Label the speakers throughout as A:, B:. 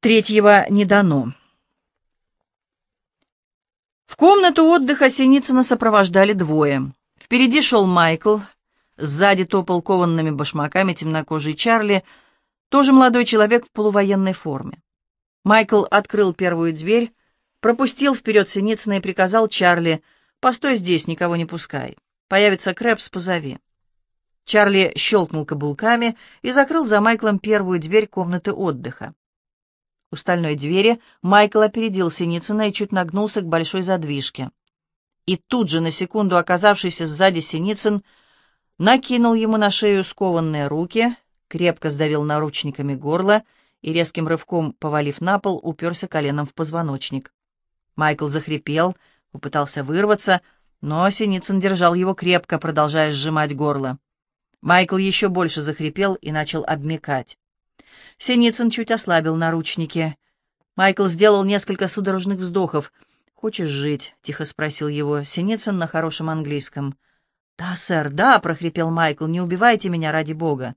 A: Третьего не дано. В комнату отдыха Синицына сопровождали двое. Впереди шел Майкл, сзади топал кованными башмаками темнокожий Чарли, тоже молодой человек в полувоенной форме. Майкл открыл первую дверь, пропустил вперед Синицына и приказал Чарли, «Постой здесь, никого не пускай. Появится Крэпс, позови». Чарли щелкнул каблуками и закрыл за Майклом первую дверь комнаты отдыха. У стальной двери Майкл опередил Синицына и чуть нагнулся к большой задвижке. И тут же, на секунду оказавшийся сзади Синицын, накинул ему на шею скованные руки, крепко сдавил наручниками горло и, резким рывком повалив на пол, уперся коленом в позвоночник. Майкл захрипел, попытался вырваться, но Синицын держал его крепко, продолжая сжимать горло. Майкл еще больше захрипел и начал обмекать. Синицын чуть ослабил наручники. Майкл сделал несколько судорожных вздохов. «Хочешь жить?» — тихо спросил его Синицын на хорошем английском. «Да, сэр, да!» — прохрипел Майкл. «Не убивайте меня ради бога!»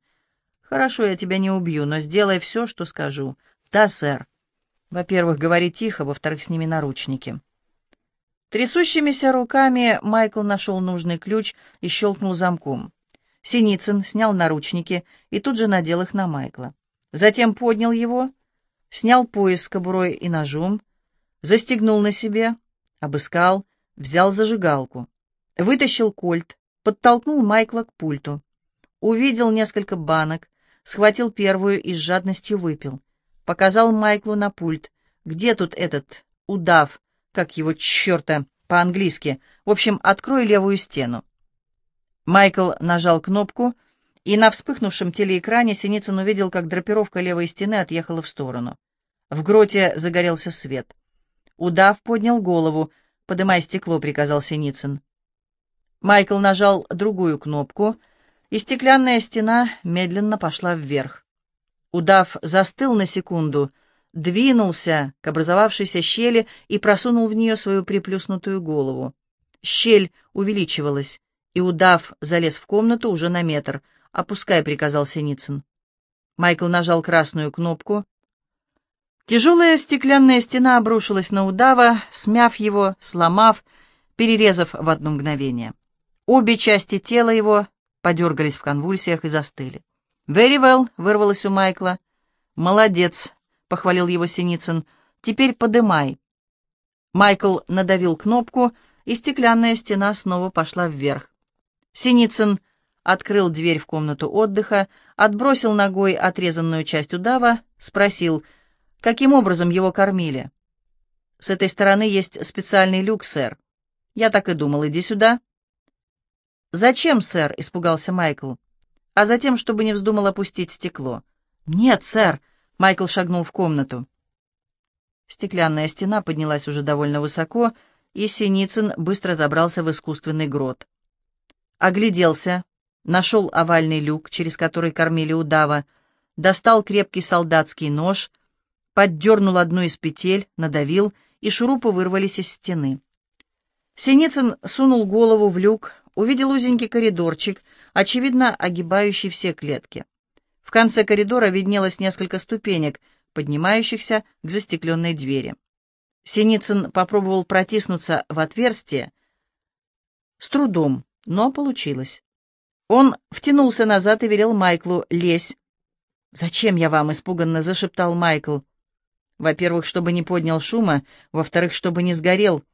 A: «Хорошо, я тебя не убью, но сделай все, что скажу». «Да, сэр». Во-первых, говори тихо, во-вторых, сними наручники. Трясущимися руками Майкл нашел нужный ключ и щелкнул замком. Синицын снял наручники и тут же надел их на Майкла. Затем поднял его, снял пояс с кобурой и ножом, застегнул на себе, обыскал, взял зажигалку, вытащил кольт, подтолкнул Майкла к пульту. Увидел несколько банок, схватил первую и с жадностью выпил. Показал Майклу на пульт. Где тут этот удав, как его черта по-английски? В общем, открой левую стену. Майкл нажал кнопку — и на вспыхнувшем телеэкране Синицын увидел, как драпировка левой стены отъехала в сторону. В гроте загорелся свет. Удав поднял голову. «Подымай стекло», — приказал Синицын. Майкл нажал другую кнопку, и стеклянная стена медленно пошла вверх. Удав застыл на секунду, двинулся к образовавшейся щели и просунул в нее свою приплюснутую голову. Щель увеличивалась, и удав залез в комнату уже на метр — «Опускай», — приказал Синицын. Майкл нажал красную кнопку. Тяжелая стеклянная стена обрушилась на удава, смяв его, сломав, перерезав в одно мгновение. Обе части тела его подергались в конвульсиях и застыли. «Very well», — вырвалось у Майкла. «Молодец», — похвалил его Синицын. «Теперь подымай». Майкл надавил кнопку, и стеклянная стена снова пошла вверх. Синицын открыл дверь в комнату отдыха, отбросил ногой отрезанную часть удава, спросил, каким образом его кормили. «С этой стороны есть специальный люк, сэр». «Я так и думал, иди сюда». «Зачем, сэр?» — испугался Майкл. «А затем, чтобы не вздумал опустить стекло». «Нет, сэр!» — Майкл шагнул в комнату. Стеклянная стена поднялась уже довольно высоко, и Синицын быстро забрался в искусственный грот. Огляделся, нашел овальный люк, через который кормили удава, достал крепкий солдатский нож, поддернул одну из петель, надавил, и шурупы вырвались из стены. Синицын сунул голову в люк, увидел узенький коридорчик, очевидно, огибающий все клетки. В конце коридора виднелось несколько ступенек, поднимающихся к застекленной двери. Синицын попробовал протиснуться в отверстие. С трудом, но получилось. Он втянулся назад и велел Майклу «Лезь». «Зачем я вам?» — испуганно зашептал Майкл. «Во-первых, чтобы не поднял шума, во-вторых, чтобы не сгорел».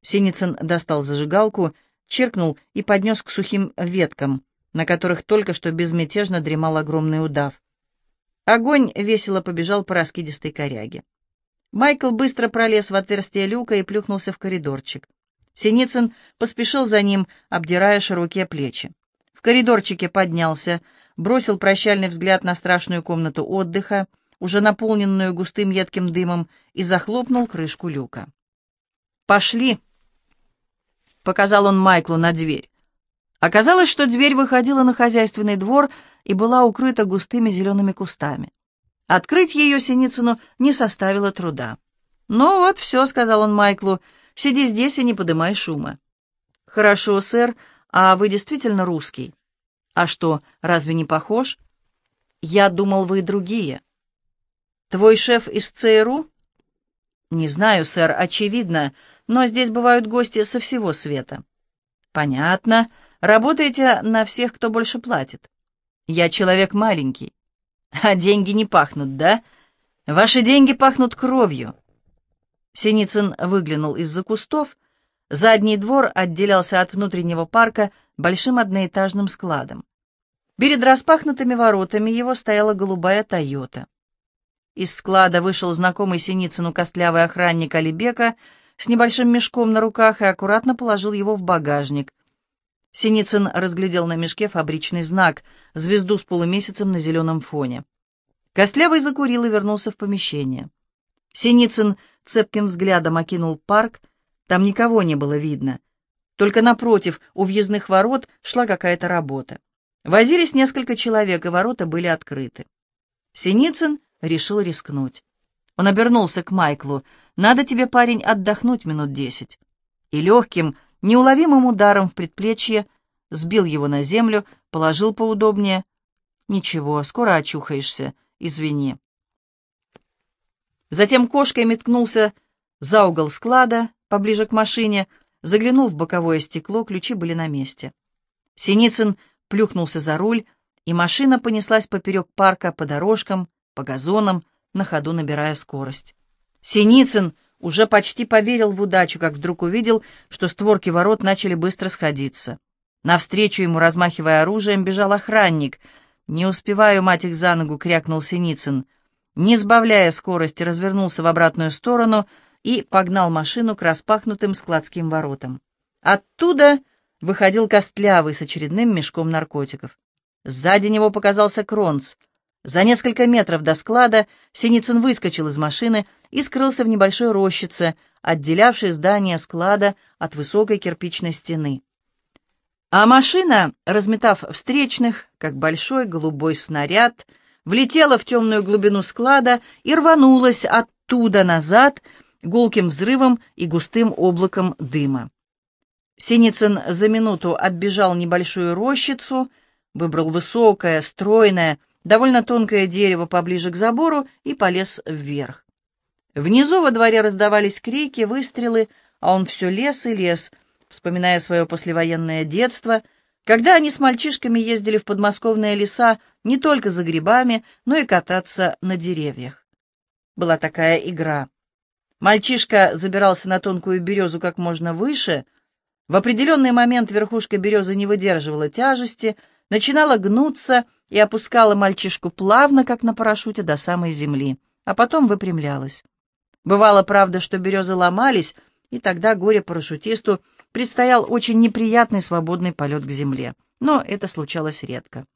A: Синицын достал зажигалку, черкнул и поднес к сухим веткам, на которых только что безмятежно дремал огромный удав. Огонь весело побежал по раскидистой коряге. Майкл быстро пролез в отверстие люка и плюхнулся в коридорчик. Синицын поспешил за ним, обдирая широкие плечи коридорчике поднялся, бросил прощальный взгляд на страшную комнату отдыха, уже наполненную густым едким дымом, и захлопнул крышку люка. «Пошли!» — показал он Майклу на дверь. Оказалось, что дверь выходила на хозяйственный двор и была укрыта густыми зелеными кустами. Открыть ее Синицыну не составило труда. «Ну вот, все», — сказал он Майклу, — «сиди здесь и не подымай шума». «Хорошо, сэр», «А вы действительно русский?» «А что, разве не похож?» «Я думал, вы другие». Твой шеф из ЦРУ?» «Не знаю, сэр, очевидно, но здесь бывают гости со всего света». «Понятно. Работаете на всех, кто больше платит. Я человек маленький. А деньги не пахнут, да? Ваши деньги пахнут кровью». Синицын выглянул из-за кустов. Задний двор отделялся от внутреннего парка большим одноэтажным складом. Перед распахнутыми воротами его стояла голубая «Тойота». Из склада вышел знакомый Синицыну костлявый охранник Алибека с небольшим мешком на руках и аккуратно положил его в багажник. Синицын разглядел на мешке фабричный знак — звезду с полумесяцем на зеленом фоне. Костлявый закурил и вернулся в помещение. Синицын цепким взглядом окинул парк, там никого не было видно. Только напротив, у въездных ворот, шла какая-то работа. Возились несколько человек, и ворота были открыты. Синицын решил рискнуть. Он обернулся к Майклу. «Надо тебе, парень, отдохнуть минут десять». И легким, неуловимым ударом в предплечье сбил его на землю, положил поудобнее. «Ничего, скоро очухаешься, извини». Затем кошкой меткнулся за угол склада, поближе к машине, заглянул в боковое стекло, ключи были на месте. Синицын плюхнулся за руль, и машина понеслась поперек парка по дорожкам, по газонам, на ходу набирая скорость. Синицын уже почти поверил в удачу, как вдруг увидел, что створки ворот начали быстро сходиться. Навстречу ему, размахивая оружием, бежал охранник. «Не успеваю, мать их за ногу!» — крякнул Синицын. Не сбавляя скорости, развернулся в обратную сторону и погнал машину к распахнутым складским воротам. Оттуда выходил Костлявый с очередным мешком наркотиков. Сзади него показался Кронц. За несколько метров до склада Синицын выскочил из машины и скрылся в небольшой рощице, отделявшей здание склада от высокой кирпичной стены. А машина, разметав встречных, как большой голубой снаряд, влетела в темную глубину склада и рванулась оттуда назад гулким взрывом и густым облаком дыма. Синицын за минуту оббежал небольшую рощицу, выбрал высокое, стройное, довольно тонкое дерево поближе к забору и полез вверх. Внизу во дворе раздавались крики, выстрелы, а он все лес и лес, вспоминая свое послевоенное детство, когда они с мальчишками ездили в подмосковные леса не только за грибами, но и кататься на деревьях. Была такая игра. Мальчишка забирался на тонкую березу как можно выше. В определенный момент верхушка березы не выдерживала тяжести, начинала гнуться — и опускала мальчишку плавно, как на парашюте, до самой земли, а потом выпрямлялась. Бывало, правда, что березы ломались, и тогда горе-парашютисту предстоял очень неприятный свободный полет к земле. Но это случалось редко.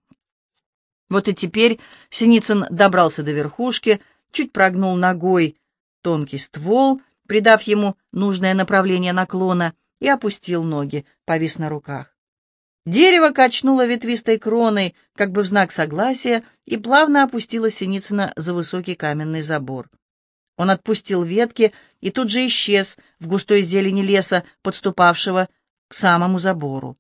A: Вот и теперь Синицын добрался до верхушки, чуть прогнул ногой тонкий ствол, придав ему нужное направление наклона, и опустил ноги, повис на руках. Дерево качнуло ветвистой кроной, как бы в знак согласия, и плавно опустило Синицына за высокий каменный забор. Он отпустил ветки и тут же исчез в густой зелени леса, подступавшего к самому забору.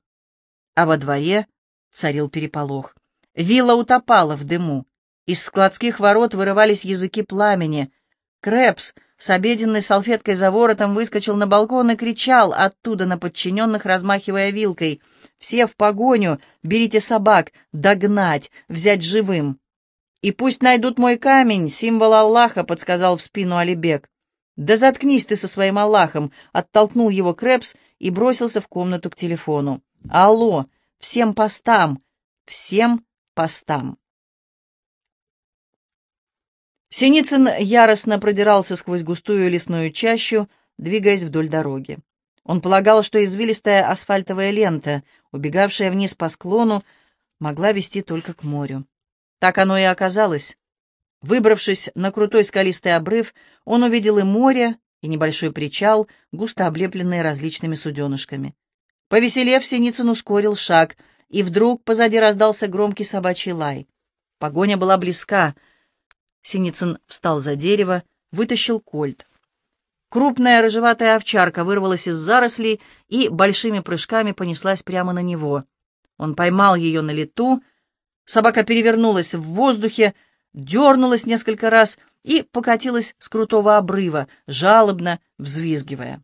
A: А во дворе царил переполох. Вилла утопала в дыму. Из складских ворот вырывались языки пламени. Крэпс с обеденной салфеткой за воротом выскочил на балкон и кричал оттуда на подчиненных, размахивая вилкой — все в погоню, берите собак, догнать, взять живым. И пусть найдут мой камень, символ Аллаха, подсказал в спину Алибек. Да заткнись ты со своим Аллахом, оттолкнул его Крэпс и бросился в комнату к телефону. Алло, всем постам, всем постам. Синицын яростно продирался сквозь густую лесную чащу, двигаясь вдоль дороги. Он полагал, что извилистая асфальтовая лента, убегавшая вниз по склону, могла вести только к морю. Так оно и оказалось. Выбравшись на крутой скалистый обрыв, он увидел и море, и небольшой причал, густо облепленный различными суденышками. Повеселев, Синицын ускорил шаг, и вдруг позади раздался громкий собачий лай. Погоня была близка. Синицын встал за дерево, вытащил кольт. Крупная рыжеватая овчарка вырвалась из зарослей и большими прыжками понеслась прямо на него. Он поймал ее на лету. Собака перевернулась в воздухе, дернулась несколько раз и покатилась с крутого обрыва, жалобно взвизгивая.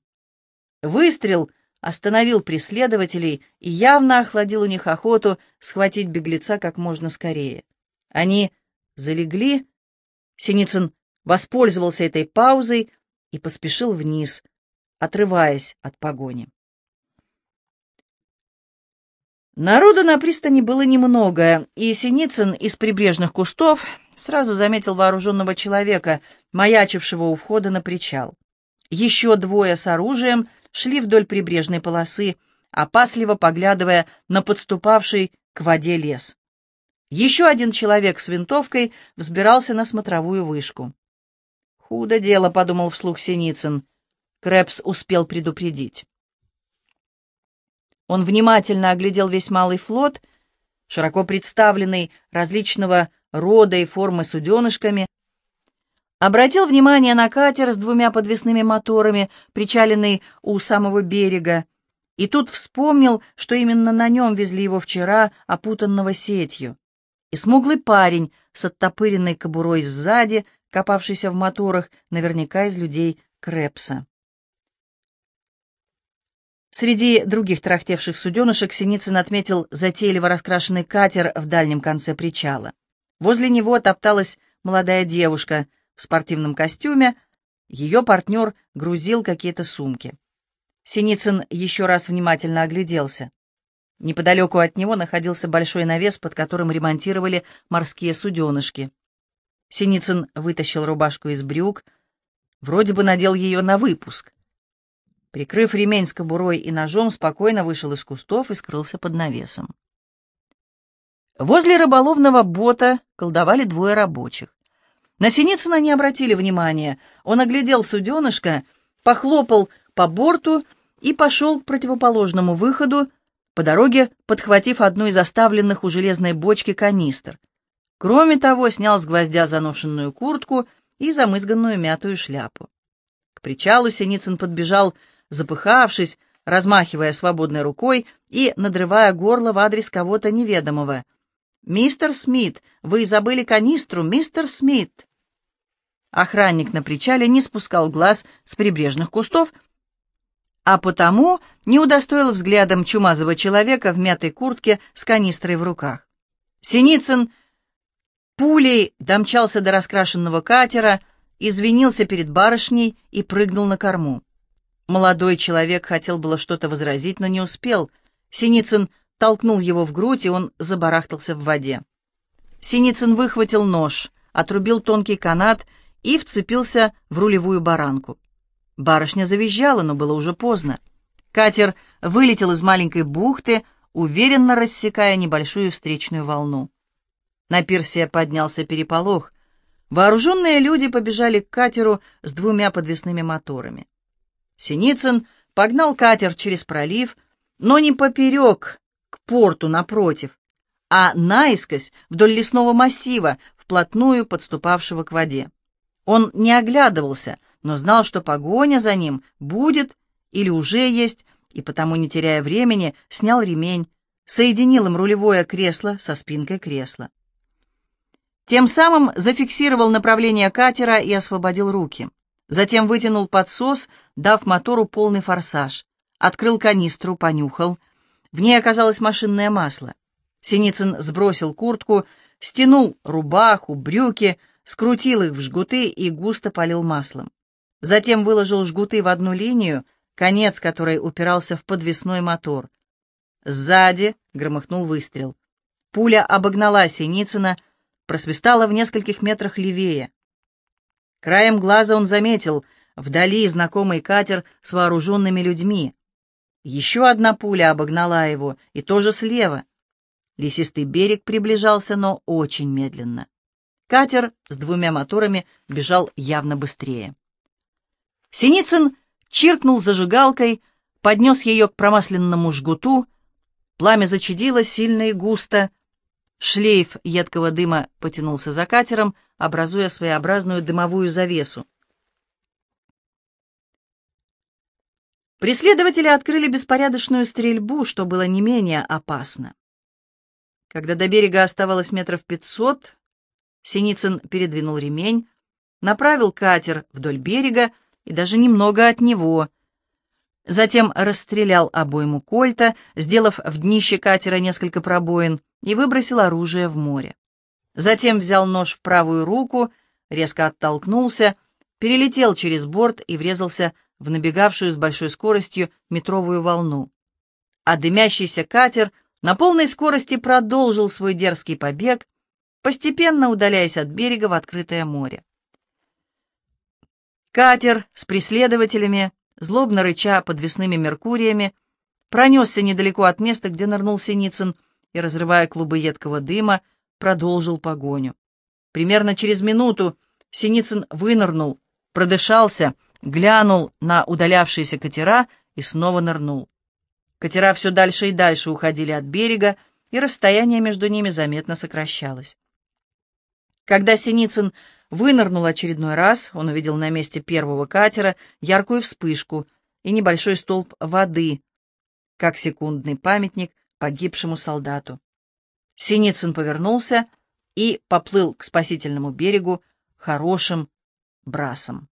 A: Выстрел остановил преследователей и явно охладил у них охоту схватить беглеца как можно скорее. Они залегли. Синицын воспользовался этой паузой и поспешил вниз, отрываясь от погони. Народу на пристани было немного, и Синицын из прибрежных кустов сразу заметил вооруженного человека, маячившего у входа на причал. Еще двое с оружием шли вдоль прибрежной полосы, опасливо поглядывая на подступавший к воде лес. Еще один человек с винтовкой взбирался на смотровую вышку. «Худо дело», — подумал вслух Синицын. Крэпс успел предупредить. Он внимательно оглядел весь малый флот, широко представленный различного рода и формы суденышками, обратил внимание на катер с двумя подвесными моторами, причаленный у самого берега, и тут вспомнил, что именно на нем везли его вчера, опутанного сетью. И смуглый парень с оттопыренной кобурой сзади, копавшийся в моторах, наверняка из людей Крепса. Среди других трахтевших суденышек Синицын отметил затейливо раскрашенный катер в дальнем конце причала. Возле него топталась молодая девушка в спортивном костюме, ее партнер грузил какие-то сумки. Синицын еще раз внимательно огляделся. Неподалеку от него находился большой навес, под которым ремонтировали морские суденышки. Синицын вытащил рубашку из брюк, вроде бы надел ее на выпуск. Прикрыв ремень с кобурой и ножом, спокойно вышел из кустов и скрылся под навесом. Возле рыболовного бота колдовали двое рабочих. На Синицына не обратили внимания. Он оглядел суденышко, похлопал по борту и пошел к противоположному выходу, по дороге подхватив одну из оставленных у железной бочки канистр. Кроме того, снял с гвоздя заношенную куртку и замызганную мятую шляпу. К причалу Синицын подбежал запыхавшись, размахивая свободной рукой и надрывая горло в адрес кого-то неведомого. «Мистер Смит, вы забыли канистру, мистер Смит!» Охранник на причале не спускал глаз с прибрежных кустов, а потому не удостоил взглядом чумазого человека в мятой куртке с канистрой в руках. Синицын пулей домчался до раскрашенного катера, извинился перед барышней и прыгнул на корму. Молодой человек хотел было что-то возразить, но не успел. Синицын толкнул его в грудь, и он забарахтался в воде. Синицын выхватил нож, отрубил тонкий канат и вцепился в рулевую баранку. Барышня завизжала, но было уже поздно. Катер вылетел из маленькой бухты, уверенно рассекая небольшую встречную волну. На пирсе поднялся переполох. Вооруженные люди побежали к катеру с двумя подвесными моторами. Синицын погнал катер через пролив, но не поперек, к порту напротив, а наискось вдоль лесного массива, вплотную подступавшего к воде. Он не оглядывался, но знал, что погоня за ним будет или уже есть, и потому, не теряя времени, снял ремень, соединил им рулевое кресло со спинкой кресла. Тем самым зафиксировал направление катера и освободил руки. Затем вытянул подсос, дав мотору полный форсаж. Открыл канистру, понюхал. В ней оказалось машинное масло. Синицын сбросил куртку, стянул рубаху, брюки, скрутил их в жгуты и густо полил маслом. Затем выложил жгуты в одну линию, конец которой упирался в подвесной мотор. Сзади громыхнул выстрел. Пуля обогнала Синицына, просвистала в нескольких метрах левее. Краем глаза он заметил вдали знакомый катер с вооруженными людьми. Еще одна пуля обогнала его, и тоже слева. Лесистый берег приближался, но очень медленно. Катер с двумя моторами бежал явно быстрее. Синицын чиркнул зажигалкой, поднес ее к промасленному жгуту. Пламя зачадило сильно и густо. Шлейф едкого дыма потянулся за катером, образуя своеобразную дымовую завесу. Преследователи открыли беспорядочную стрельбу, что было не менее опасно. Когда до берега оставалось метров пятьсот, Синицын передвинул ремень, направил катер вдоль берега и даже немного от него. Затем расстрелял обойму кольта, сделав в днище катера несколько пробоин, и выбросил оружие в море. Затем взял нож в правую руку, резко оттолкнулся, перелетел через борт и врезался в набегавшую с большой скоростью метровую волну. А дымящийся катер на полной скорости продолжил свой дерзкий побег, постепенно удаляясь от берега в открытое море. Катер с преследователями, злобно рыча подвесными меркуриями, пронесся недалеко от места, где нырнул Синицын, и, разрывая клубы едкого дыма, продолжил погоню. Примерно через минуту Синицын вынырнул, продышался, глянул на удалявшиеся катера и снова нырнул. Катера все дальше и дальше уходили от берега, и расстояние между ними заметно сокращалось. Когда Синицын вынырнул очередной раз, он увидел на месте первого катера яркую вспышку и небольшой столб воды, как секундный памятник погибшему солдату. Синицын повернулся и поплыл к спасительному берегу хорошим брасом.